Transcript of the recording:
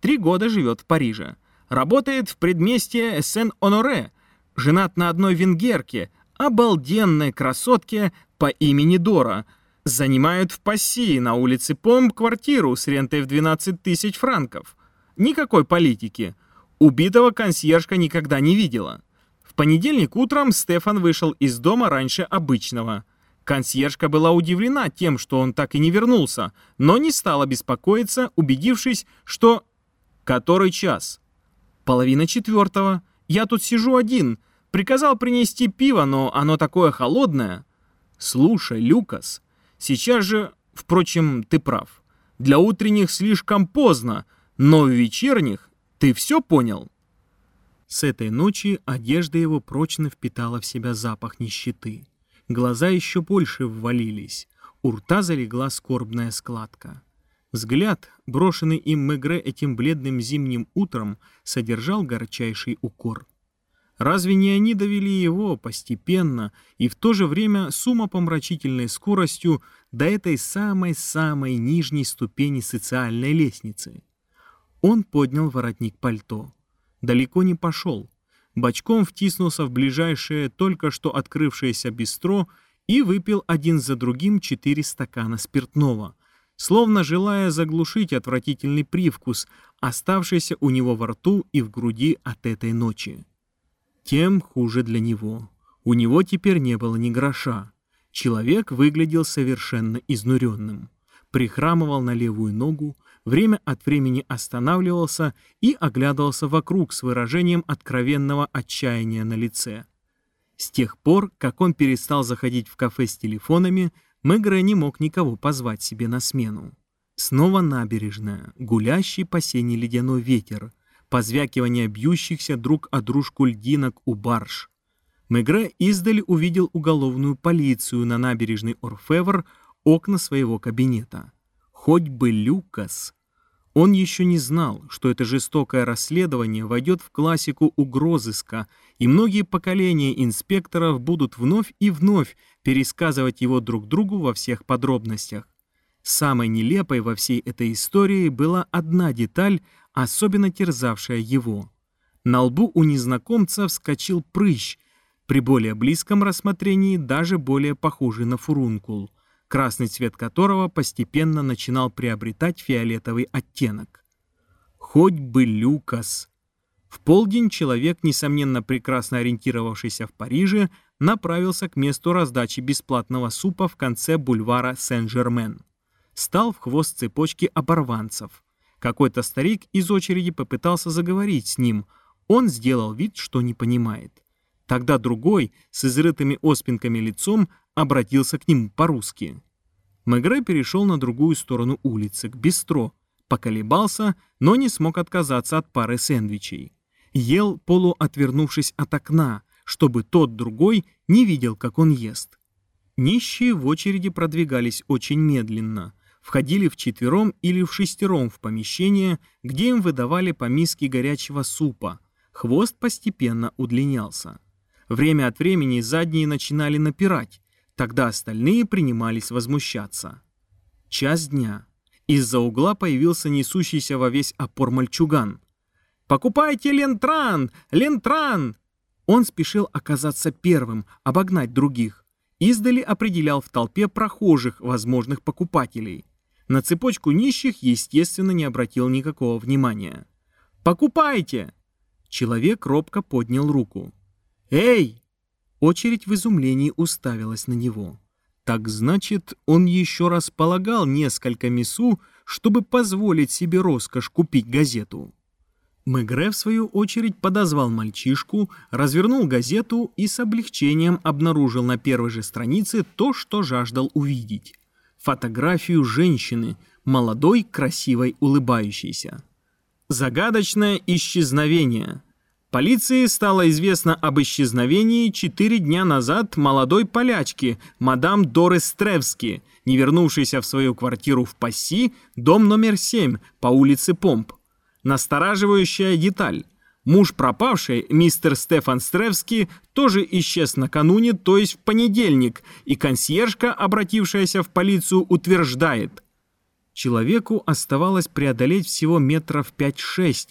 три года живет в Париже. Работает в предместье Сен-Оноре, женат на одной венгерке, обалденной красотке по имени Дора. Занимают в Пассии на улице Помп квартиру с рентой в 12 тысяч франков. Никакой политики. Убитого консьержка никогда не видела. В понедельник утром Стефан вышел из дома раньше обычного. Консьержка была удивлена тем, что он так и не вернулся, но не стала беспокоиться, убедившись, что... Который час? Половина четвертого. Я тут сижу один. Приказал принести пиво, но оно такое холодное. Слушай, Люкас, сейчас же... Впрочем, ты прав. Для утренних слишком поздно, но в вечерних ты все понял? С этой ночи одежда его прочно впитала в себя запах нищеты. Глаза еще больше ввалились, у рта залегла скорбная складка. Взгляд, брошенный им Мегре этим бледным зимним утром, содержал горчайший укор. Разве не они довели его постепенно и в то же время с умопомрачительной скоростью до этой самой-самой нижней ступени социальной лестницы? Он поднял воротник пальто. Далеко не пошел бочком втиснулся в ближайшее только что открывшееся бистро и выпил один за другим четыре стакана спиртного, словно желая заглушить отвратительный привкус, оставшийся у него во рту и в груди от этой ночи. Тем хуже для него. У него теперь не было ни гроша. Человек выглядел совершенно изнуренным. Прихрамывал на левую ногу, время от времени останавливался и оглядывался вокруг с выражением откровенного отчаяния на лице. С тех пор, как он перестал заходить в кафе с телефонами, Мегре не мог никого позвать себе на смену. Снова набережная, гулящий по сене ледяной ветер, позвякивание бьющихся друг о дружку льдинок у барж. Мегре издали увидел уголовную полицию на набережной Орфевр окна своего кабинета. Хоть бы Люкас. Он еще не знал, что это жестокое расследование войдет в классику угрозыска, и многие поколения инспекторов будут вновь и вновь пересказывать его друг другу во всех подробностях. Самой нелепой во всей этой истории была одна деталь, особенно терзавшая его. На лбу у незнакомца вскочил прыщ, при более близком рассмотрении даже более похожий на фурункул — красный цвет которого постепенно начинал приобретать фиолетовый оттенок. Хоть бы Люкас! В полдень человек, несомненно прекрасно ориентировавшийся в Париже, направился к месту раздачи бесплатного супа в конце бульвара Сен-Жермен. Стал в хвост цепочки оборванцев. Какой-то старик из очереди попытался заговорить с ним. Он сделал вид, что не понимает. Тогда другой, с изрытыми оспинками лицом, обратился к ним по-русски. Мегре перешел на другую сторону улицы, к бистро, поколебался, но не смог отказаться от пары сэндвичей. Ел, полуотвернувшись от окна, чтобы тот другой не видел, как он ест. Нищие в очереди продвигались очень медленно, входили вчетвером или в шестером в помещение, где им выдавали по миске горячего супа. Хвост постепенно удлинялся. Время от времени задние начинали напирать, Тогда остальные принимались возмущаться. Час дня. Из-за угла появился несущийся во весь опор мальчуган. «Покупайте Лентран! Лентран!» Он спешил оказаться первым, обогнать других. Издали определял в толпе прохожих возможных покупателей. На цепочку нищих, естественно, не обратил никакого внимания. «Покупайте!» Человек робко поднял руку. «Эй, Очередь в изумлении уставилась на него. Так значит, он еще раз полагал несколько мису, чтобы позволить себе роскошь купить газету. Мегре, в свою очередь, подозвал мальчишку, развернул газету и с облегчением обнаружил на первой же странице то, что жаждал увидеть. Фотографию женщины, молодой, красивой, улыбающейся. Загадочное исчезновение – Полиции стало известно об исчезновении четыре дня назад молодой полячки, мадам Дорис Стревски, не вернувшейся в свою квартиру в Пасси, дом номер 7 по улице Помп. Настораживающая деталь. Муж пропавшей, мистер Стефан Стревски, тоже исчез накануне, то есть в понедельник, и консьержка, обратившаяся в полицию, утверждает – Человеку оставалось преодолеть всего метров 5-6,